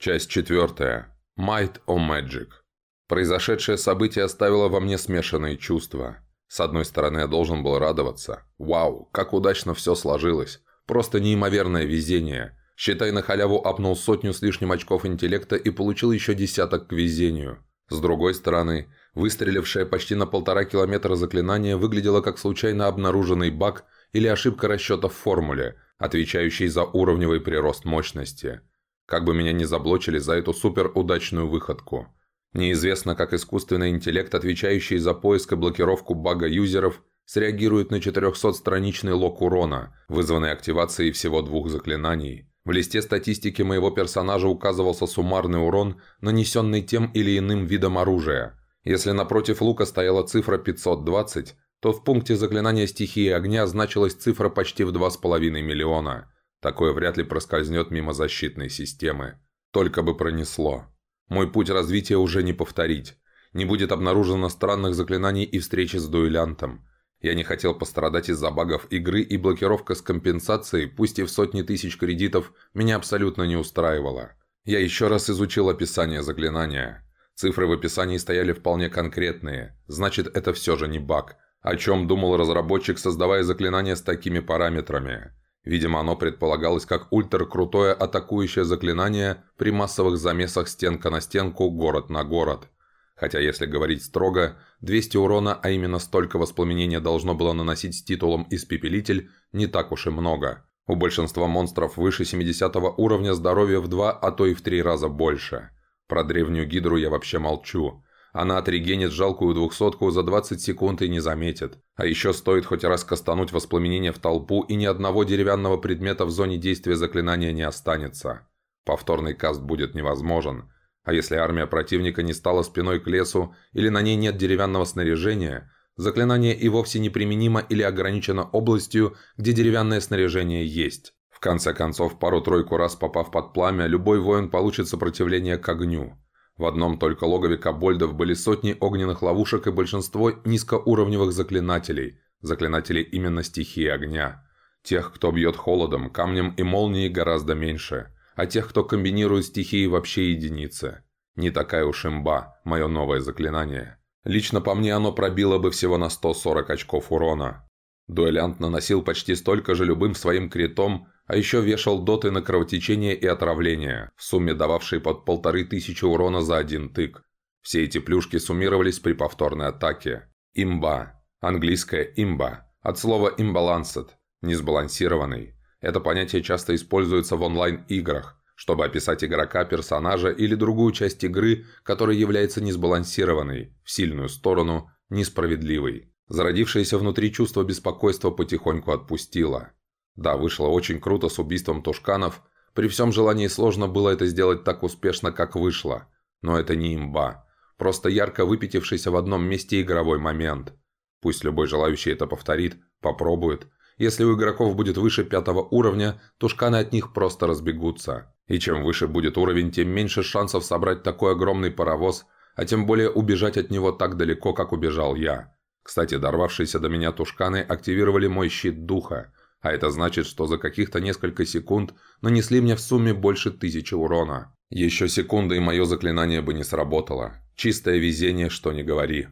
Часть четвертая. Might or Magic. Произошедшее событие оставило во мне смешанные чувства. С одной стороны, я должен был радоваться. Вау, как удачно все сложилось. Просто неимоверное везение. Считай, на халяву апнул сотню с лишним очков интеллекта и получил еще десяток к везению. С другой стороны, выстрелившее почти на полтора километра заклинание выглядело как случайно обнаруженный баг или ошибка расчета в формуле, отвечающей за уровневый прирост мощности – как бы меня не заблочили за эту суперудачную выходку. Неизвестно, как искусственный интеллект, отвечающий за поиск и блокировку бага юзеров, среагирует на 400-страничный лог урона, вызванный активацией всего двух заклинаний. В листе статистики моего персонажа указывался суммарный урон, нанесенный тем или иным видом оружия. Если напротив лука стояла цифра 520, то в пункте заклинания стихии огня значилась цифра почти в 2,5 миллиона – Такое вряд ли проскользнет мимо защитной системы. Только бы пронесло. Мой путь развития уже не повторить. Не будет обнаружено странных заклинаний и встречи с дуэлянтом. Я не хотел пострадать из-за багов игры, и блокировка с компенсацией, пусть и в сотни тысяч кредитов, меня абсолютно не устраивала. Я еще раз изучил описание заклинания. Цифры в описании стояли вполне конкретные, значит это все же не баг. О чем думал разработчик, создавая заклинание с такими параметрами? Видимо, оно предполагалось как ультракрутое атакующее заклинание при массовых замесах стенка на стенку, город на город. Хотя, если говорить строго, 200 урона, а именно столько воспламенения должно было наносить с титулом «Испепелитель», не так уж и много. У большинства монстров выше 70 уровня здоровья в два, а то и в три раза больше. Про древнюю гидру я вообще молчу. Она отрегенит жалкую двухсотку за 20 секунд и не заметит. А еще стоит хоть раз кастануть воспламенение в толпу, и ни одного деревянного предмета в зоне действия заклинания не останется. Повторный каст будет невозможен. А если армия противника не стала спиной к лесу, или на ней нет деревянного снаряжения, заклинание и вовсе неприменимо или ограничено областью, где деревянное снаряжение есть. В конце концов, пару-тройку раз попав под пламя, любой воин получит сопротивление к огню. В одном только логове кобольдов были сотни огненных ловушек и большинство низкоуровневых заклинателей, заклинателей именно стихии огня. Тех, кто бьет холодом, камнем и молнией гораздо меньше, а тех, кто комбинирует стихии вообще единицы. Не такая уж имба, мое новое заклинание. Лично по мне оно пробило бы всего на 140 очков урона. Дуэлянт наносил почти столько же любым своим критом, а еще вешал доты на кровотечение и отравление, в сумме дававшие под полторы тысячи урона за один тык. Все эти плюшки суммировались при повторной атаке. Имба. Английское имба. От слова imbalanced. Несбалансированный. Это понятие часто используется в онлайн-играх, чтобы описать игрока, персонажа или другую часть игры, которая является несбалансированной, в сильную сторону, несправедливой. Зародившееся внутри чувство беспокойства потихоньку отпустило. Да, вышло очень круто с убийством Тушканов. При всем желании сложно было это сделать так успешно, как вышло. Но это не имба. Просто ярко выпятившийся в одном месте игровой момент. Пусть любой желающий это повторит, попробует. Если у игроков будет выше пятого уровня, тушканы от них просто разбегутся. И чем выше будет уровень, тем меньше шансов собрать такой огромный паровоз, а тем более убежать от него так далеко, как убежал я. Кстати, дорвавшиеся до меня тушканы активировали мой щит духа – а это значит, что за каких-то несколько секунд нанесли мне в сумме больше тысячи урона. Еще секунда, и мое заклинание бы не сработало. Чистое везение, что не говори.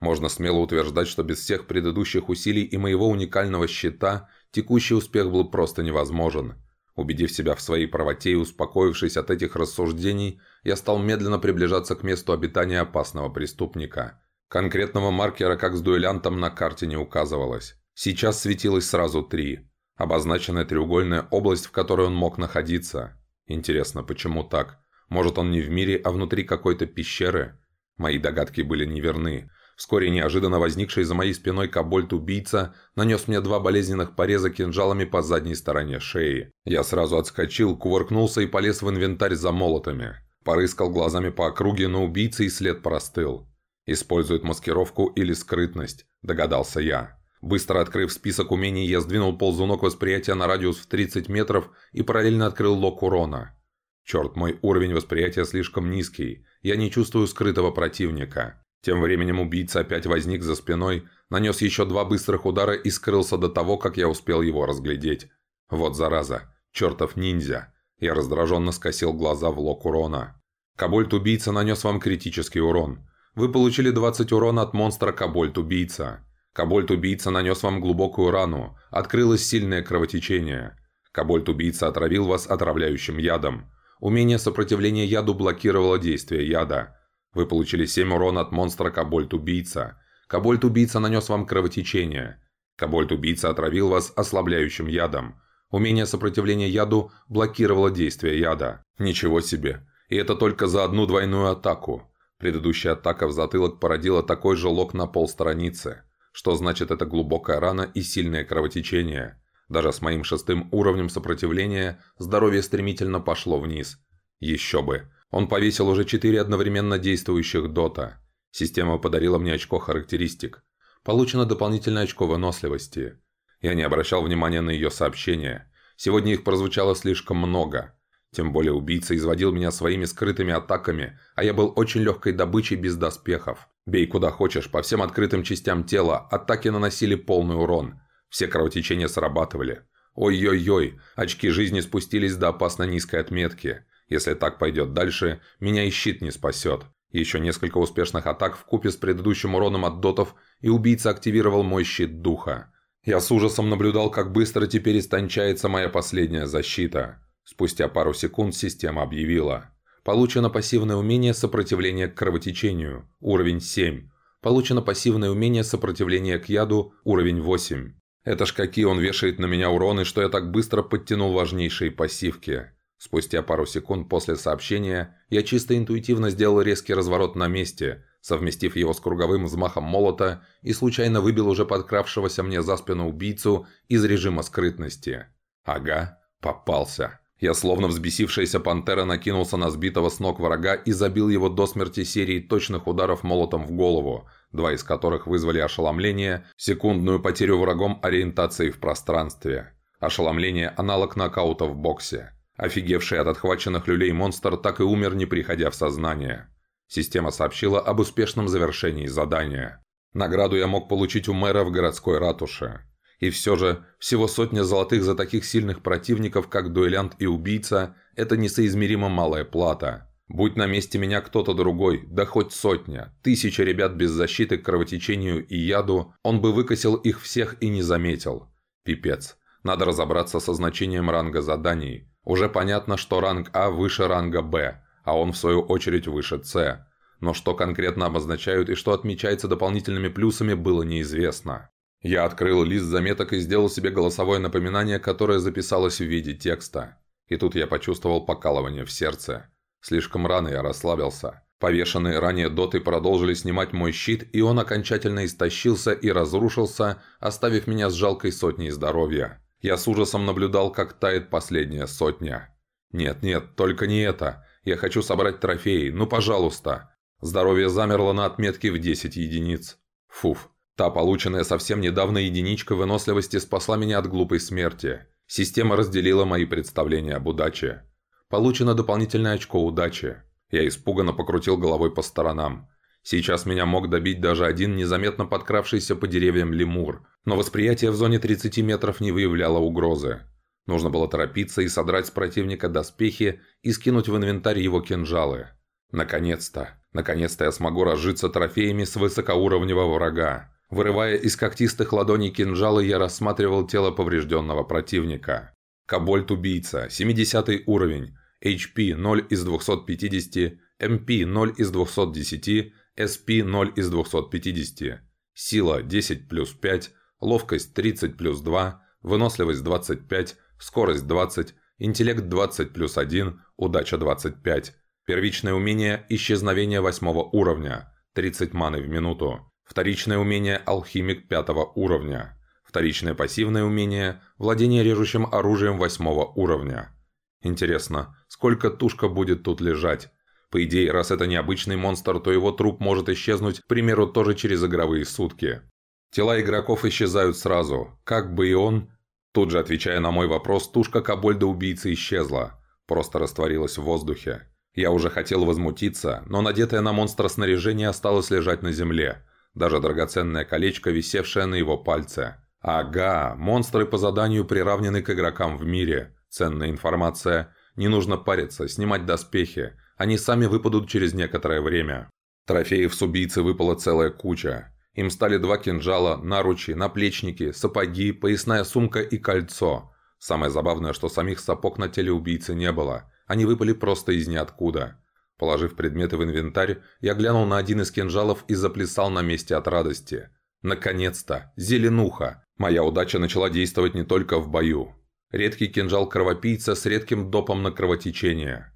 Можно смело утверждать, что без всех предыдущих усилий и моего уникального щита текущий успех был просто невозможен. Убедив себя в своей правоте и успокоившись от этих рассуждений, я стал медленно приближаться к месту обитания опасного преступника. Конкретного маркера, как с дуэлянтом, на карте не указывалось. Сейчас светилось сразу три. Обозначенная треугольная область, в которой он мог находиться. Интересно, почему так? Может, он не в мире, а внутри какой-то пещеры? Мои догадки были неверны. Вскоре неожиданно возникший за моей спиной кобольт-убийца нанес мне два болезненных пореза кинжалами по задней стороне шеи. Я сразу отскочил, кувыркнулся и полез в инвентарь за молотами. Порыскал глазами по округе, но убийца и след простыл. Использует маскировку или скрытность, догадался я. Быстро открыв список умений, я сдвинул ползунок восприятия на радиус в 30 метров и параллельно открыл лог урона. Черт, мой уровень восприятия слишком низкий. Я не чувствую скрытого противника. Тем временем убийца опять возник за спиной, нанес еще два быстрых удара и скрылся до того, как я успел его разглядеть. Вот зараза. Чертов ниндзя. Я раздраженно скосил глаза в лок урона. Кобольт-убийца нанес вам критический урон. Вы получили 20 урона от монстра Кобольт-убийца. Кобольт-убийца нанес вам глубокую рану. Открылось сильное кровотечение. Кобольт-убийца отравил вас отравляющим ядом. Умение сопротивления яду блокировало действие яда. Вы получили 7 урона от монстра Кобольт-убийца. Кобольт-убийца нанес вам кровотечение. Кобольт-убийца отравил вас ослабляющим ядом. Умение сопротивления яду блокировало действие яда. Ничего себе. И это только за одну двойную атаку. Предыдущая атака в затылок породила такой же лог на полстраницы. Что значит это глубокая рана и сильное кровотечение. Даже с моим шестым уровнем сопротивления здоровье стремительно пошло вниз. Еще бы. Он повесил уже четыре одновременно действующих дота. Система подарила мне очко характеристик. Получено дополнительное очко выносливости. Я не обращал внимания на ее сообщения. Сегодня их прозвучало слишком много. Тем более убийца изводил меня своими скрытыми атаками, а я был очень легкой добычей без доспехов. Бей куда хочешь, по всем открытым частям тела, атаки наносили полный урон. Все кровотечения срабатывали. Ой-ой-ой, очки жизни спустились до опасно низкой отметки. Если так пойдет дальше, меня и щит не спасет. Еще несколько успешных атак в купе с предыдущим уроном от дотов, и убийца активировал мой щит духа. Я с ужасом наблюдал, как быстро теперь истончается моя последняя защита. Спустя пару секунд система объявила. Получено пассивное умение сопротивления к кровотечению, уровень 7. Получено пассивное умение сопротивления к яду, уровень 8. Это ж какие он вешает на меня уроны, что я так быстро подтянул важнейшие пассивки. Спустя пару секунд после сообщения я чисто интуитивно сделал резкий разворот на месте, совместив его с круговым взмахом молота и случайно выбил уже подкравшегося мне за спину убийцу из режима скрытности. Ага, попался. Я словно взбесившаяся пантера накинулся на сбитого с ног врага и забил его до смерти серией точных ударов молотом в голову, два из которых вызвали ошеломление, секундную потерю врагом ориентации в пространстве. Ошеломление – аналог нокаута в боксе. Офигевший от отхваченных люлей монстр так и умер, не приходя в сознание. Система сообщила об успешном завершении задания. Награду я мог получить у мэра в городской ратуше. И все же, всего сотня золотых за таких сильных противников, как дуэлянт и убийца, это несоизмеримо малая плата. Будь на месте меня кто-то другой, да хоть сотня, тысяча ребят без защиты к кровотечению и яду, он бы выкосил их всех и не заметил. Пипец. Надо разобраться со значением ранга заданий. Уже понятно, что ранг А выше ранга Б, а он в свою очередь выше С. Но что конкретно обозначают и что отмечается дополнительными плюсами, было неизвестно. Я открыл лист заметок и сделал себе голосовое напоминание, которое записалось в виде текста. И тут я почувствовал покалывание в сердце. Слишком рано я расслабился. Повешенные ранее доты продолжили снимать мой щит, и он окончательно истощился и разрушился, оставив меня с жалкой сотней здоровья. Я с ужасом наблюдал, как тает последняя сотня. «Нет-нет, только не это. Я хочу собрать трофеи. Ну, пожалуйста». Здоровье замерло на отметке в 10 единиц. Фуф. Та полученная совсем недавно единичка выносливости спасла меня от глупой смерти. Система разделила мои представления об удаче. Получено дополнительное очко удачи. Я испуганно покрутил головой по сторонам. Сейчас меня мог добить даже один незаметно подкравшийся по деревьям лемур, но восприятие в зоне 30 метров не выявляло угрозы. Нужно было торопиться и содрать с противника доспехи и скинуть в инвентарь его кинжалы. Наконец-то, наконец-то я смогу разжиться трофеями с высокоуровневого врага. Вырывая из когтистых ладоней кинжалы, я рассматривал тело поврежденного противника. Кобольт-убийца, 70 уровень, HP 0 из 250, MP 0 из 210, SP 0 из 250. Сила 10 плюс 5, ловкость 30 плюс 2, выносливость 25, скорость 20, интеллект 20 плюс 1, удача 25. Первичное умение исчезновение 8 уровня, 30 маны в минуту. Вторичное умение алхимик 5 уровня. Вторичное пассивное умение владение режущим оружием 8 уровня. Интересно, сколько тушка будет тут лежать? По идее, раз это необычный монстр, то его труп может исчезнуть, к примеру, тоже через игровые сутки. Тела игроков исчезают сразу, как бы и он... Тут же, отвечая на мой вопрос, тушка кобольда-убийцы исчезла, просто растворилась в воздухе. Я уже хотел возмутиться, но надетое на монстра снаряжение осталось лежать на земле. Даже драгоценное колечко, висевшее на его пальце. Ага, монстры по заданию приравнены к игрокам в мире. Ценная информация. Не нужно париться, снимать доспехи. Они сами выпадут через некоторое время. Трофеев с убийцы выпала целая куча. Им стали два кинжала, наручи, наплечники, сапоги, поясная сумка и кольцо. Самое забавное, что самих сапог на теле убийцы не было. Они выпали просто из ниоткуда. Положив предметы в инвентарь, я глянул на один из кинжалов и заплясал на месте от радости. Наконец-то! Зеленуха! Моя удача начала действовать не только в бою. Редкий кинжал кровопийца с редким допом на кровотечение.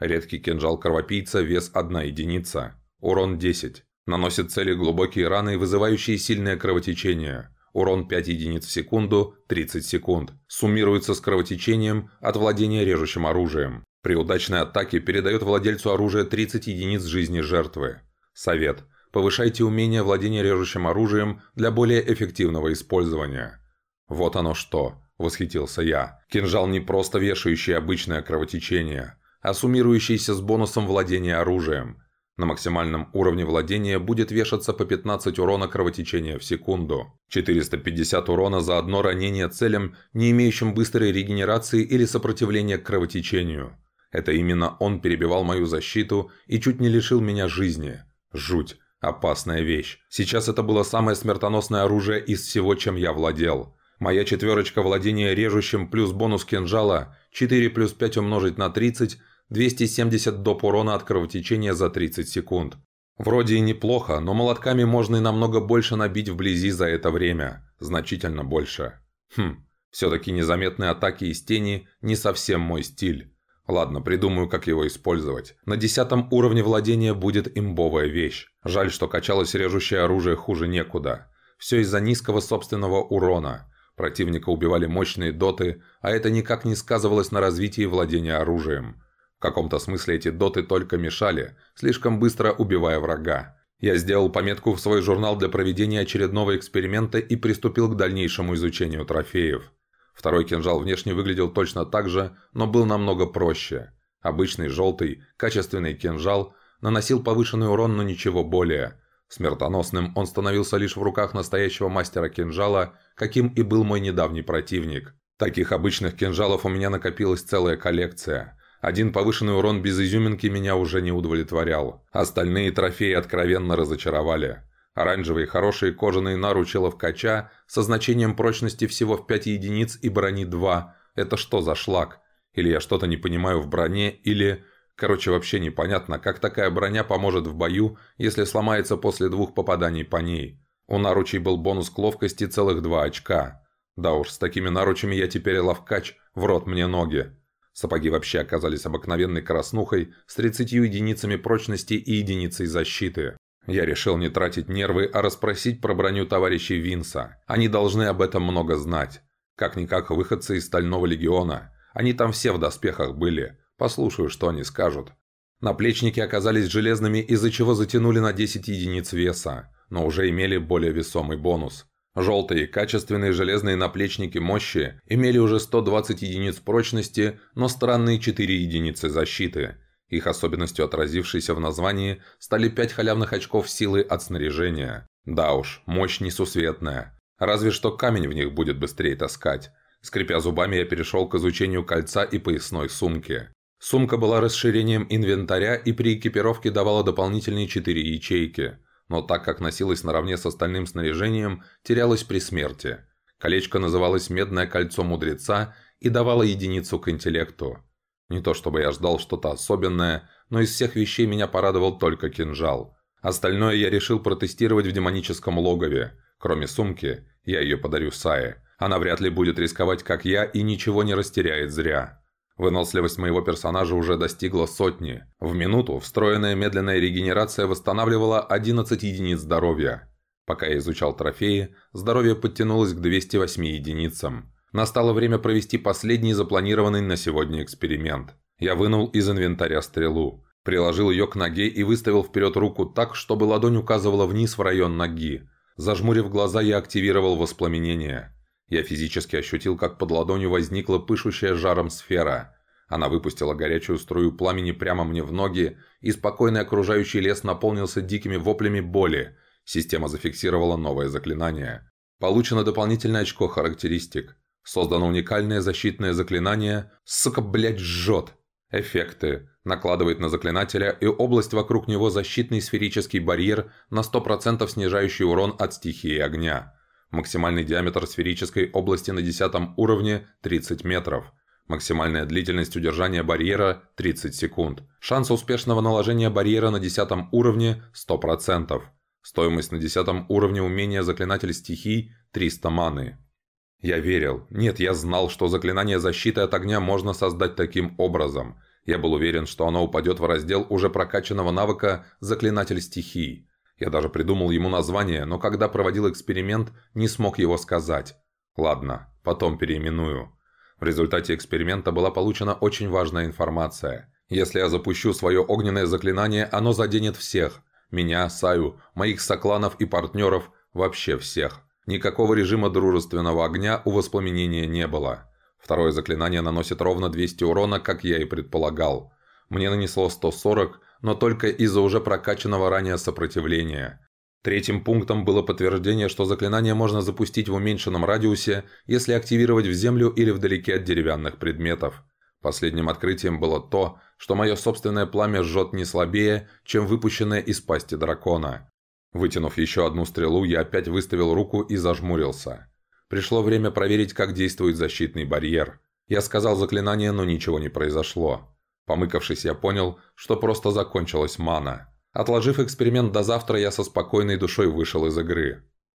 Редкий кинжал кровопийца, вес 1 единица. Урон 10. Наносит цели глубокие раны, вызывающие сильное кровотечение. Урон 5 единиц в секунду, 30 секунд. Суммируется с кровотечением от владения режущим оружием. При удачной атаке передает владельцу оружия 30 единиц жизни жертвы. Совет. Повышайте умение владения режущим оружием для более эффективного использования. Вот оно что, восхитился я. Кинжал не просто вешающий обычное кровотечение, а суммирующийся с бонусом владения оружием – на максимальном уровне владения будет вешаться по 15 урона кровотечения в секунду. 450 урона за одно ранение целям, не имеющим быстрой регенерации или сопротивления к кровотечению. Это именно он перебивал мою защиту и чуть не лишил меня жизни. Жуть. Опасная вещь. Сейчас это было самое смертоносное оружие из всего, чем я владел. Моя четверочка владения режущим плюс бонус кинжала 4 плюс 5 умножить на 30 270 доп. урона от кровотечения за 30 секунд. Вроде и неплохо, но молотками можно и намного больше набить вблизи за это время. Значительно больше. Хм, все-таки незаметные атаки из тени не совсем мой стиль. Ладно, придумаю, как его использовать. На десятом уровне владения будет имбовая вещь. Жаль, что качалось режущее оружие хуже некуда. Все из-за низкого собственного урона. Противника убивали мощные доты, а это никак не сказывалось на развитии владения оружием. В каком-то смысле эти доты только мешали, слишком быстро убивая врага. Я сделал пометку в свой журнал для проведения очередного эксперимента и приступил к дальнейшему изучению трофеев. Второй кинжал внешне выглядел точно так же, но был намного проще. Обычный желтый, качественный кинжал наносил повышенный урон, но ничего более. Смертоносным он становился лишь в руках настоящего мастера кинжала, каким и был мой недавний противник. Таких обычных кинжалов у меня накопилась целая коллекция. Один повышенный урон без изюминки меня уже не удовлетворял. Остальные трофеи откровенно разочаровали. Оранжевые хорошие кожаные наручи ловкача со значением прочности всего в 5 единиц и брони 2. Это что за шлак? Или я что-то не понимаю в броне, или... Короче, вообще непонятно, как такая броня поможет в бою, если сломается после двух попаданий по ней. У наручей был бонус к ловкости целых 2 очка. Да уж, с такими наручами я теперь ловкач, в рот мне ноги. Сапоги вообще оказались обыкновенной краснухой с 30 единицами прочности и единицей защиты. Я решил не тратить нервы, а расспросить про броню товарищей Винса. Они должны об этом много знать. Как-никак выходцы из Стального Легиона. Они там все в доспехах были. Послушаю, что они скажут. Наплечники оказались железными, из-за чего затянули на 10 единиц веса, но уже имели более весомый бонус. Желтые, качественные железные наплечники мощи имели уже 120 единиц прочности, но странные 4 единицы защиты. Их особенностью, отразившейся в названии, стали 5 халявных очков силы от снаряжения. Да уж, мощь несусветная. Разве что камень в них будет быстрее таскать. Скрипя зубами, я перешел к изучению кольца и поясной сумки. Сумка была расширением инвентаря и при экипировке давала дополнительные 4 ячейки – но так как носилась наравне с остальным снаряжением, терялась при смерти. Колечко называлось «Медное кольцо мудреца» и давало единицу к интеллекту. Не то чтобы я ждал что-то особенное, но из всех вещей меня порадовал только кинжал. Остальное я решил протестировать в демоническом логове. Кроме сумки, я ее подарю Сае. Она вряд ли будет рисковать, как я, и ничего не растеряет зря. Выносливость моего персонажа уже достигла сотни. В минуту встроенная медленная регенерация восстанавливала 11 единиц здоровья. Пока я изучал трофеи, здоровье подтянулось к 208 единицам. Настало время провести последний запланированный на сегодня эксперимент. Я вынул из инвентаря стрелу, приложил ее к ноге и выставил вперед руку так, чтобы ладонь указывала вниз в район ноги. Зажмурив глаза, я активировал воспламенение. Я физически ощутил, как под ладонью возникла пышущая жаром сфера. Она выпустила горячую струю пламени прямо мне в ноги, и спокойный окружающий лес наполнился дикими воплями боли. Система зафиксировала новое заклинание. Получено дополнительное очко характеристик. Создано уникальное защитное заклинание «Сука, блядь, жжет». Эффекты. Накладывает на заклинателя и область вокруг него защитный сферический барьер на 100% снижающий урон от стихии огня. Максимальный диаметр сферической области на 10 уровне – 30 метров. Максимальная длительность удержания барьера – 30 секунд. Шанс успешного наложения барьера на 10 уровне – 100%. Стоимость на 10 уровне умения заклинатель стихий – 300 маны. Я верил. Нет, я знал, что заклинание защиты от огня можно создать таким образом. Я был уверен, что оно упадет в раздел уже прокачанного навыка «Заклинатель стихий». Я даже придумал ему название, но когда проводил эксперимент, не смог его сказать. Ладно, потом переименую. В результате эксперимента была получена очень важная информация. Если я запущу свое огненное заклинание, оно заденет всех. Меня, Саю, моих сокланов и партнеров, вообще всех. Никакого режима дружественного огня у воспламенения не было. Второе заклинание наносит ровно 200 урона, как я и предполагал. Мне нанесло 140, но только из-за уже прокачанного ранее сопротивления. Третьим пунктом было подтверждение, что заклинание можно запустить в уменьшенном радиусе, если активировать в землю или вдалеке от деревянных предметов. Последним открытием было то, что мое собственное пламя жжет не слабее, чем выпущенное из пасти дракона. Вытянув еще одну стрелу, я опять выставил руку и зажмурился. Пришло время проверить, как действует защитный барьер. Я сказал заклинание, но ничего не произошло. Помыкавшись, я понял, что просто закончилась мана. Отложив эксперимент до завтра, я со спокойной душой вышел из игры.